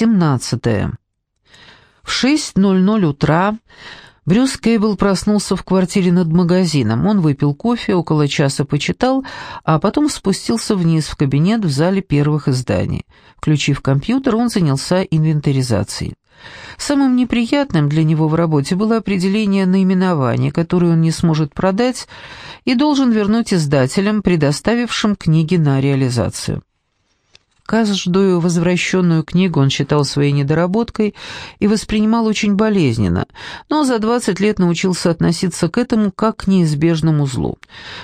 17. В 6.00 утра Брюс Кейбл проснулся в квартире над магазином. Он выпил кофе, около часа почитал, а потом спустился вниз в кабинет в зале первых изданий. Включив компьютер, он занялся инвентаризацией. Самым неприятным для него в работе было определение наименования, которое он не сможет продать и должен вернуть издателям, предоставившим книги на реализацию. Каждую возвращенную книгу он считал своей недоработкой и воспринимал очень болезненно, но за 20 лет научился относиться к этому как к неизбежному злу.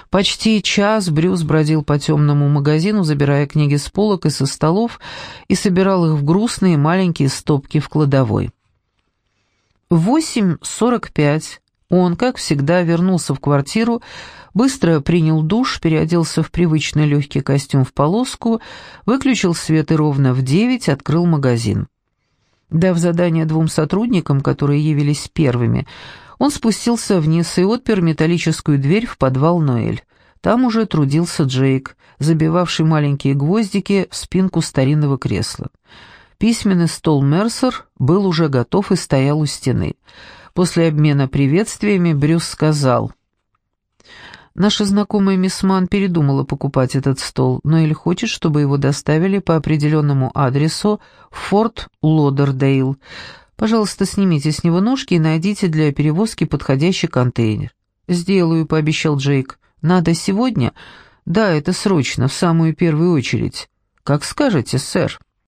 Почти час Брюс бродил по темному магазину, забирая книги с полок и со столов, и собирал их в грустные маленькие стопки в кладовой. В 8.45 он, как всегда, вернулся в квартиру, быстро принял душ, переоделся в привычный легкий костюм в полоску, выключил свет и ровно в девять открыл магазин. Дав задание двум сотрудникам, которые явились первыми, он спустился вниз и отпер металлическую дверь в подвал Ноэль. Там уже трудился Джейк, забивавший маленькие гвоздики в спинку старинного кресла. Письменный стол Мерсер был уже готов и стоял у стены. После обмена приветствиями Брюс сказал — Наша знакомая мисс Ман передумала покупать этот стол, но Эль хочет, чтобы его доставили по определенному адресу в Форт Лодердейл. Пожалуйста, снимите с него ножки и найдите для перевозки подходящий контейнер. «Сделаю», — пообещал Джейк. «Надо сегодня?» «Да, это срочно, в самую первую очередь». «Как скажете, сэр».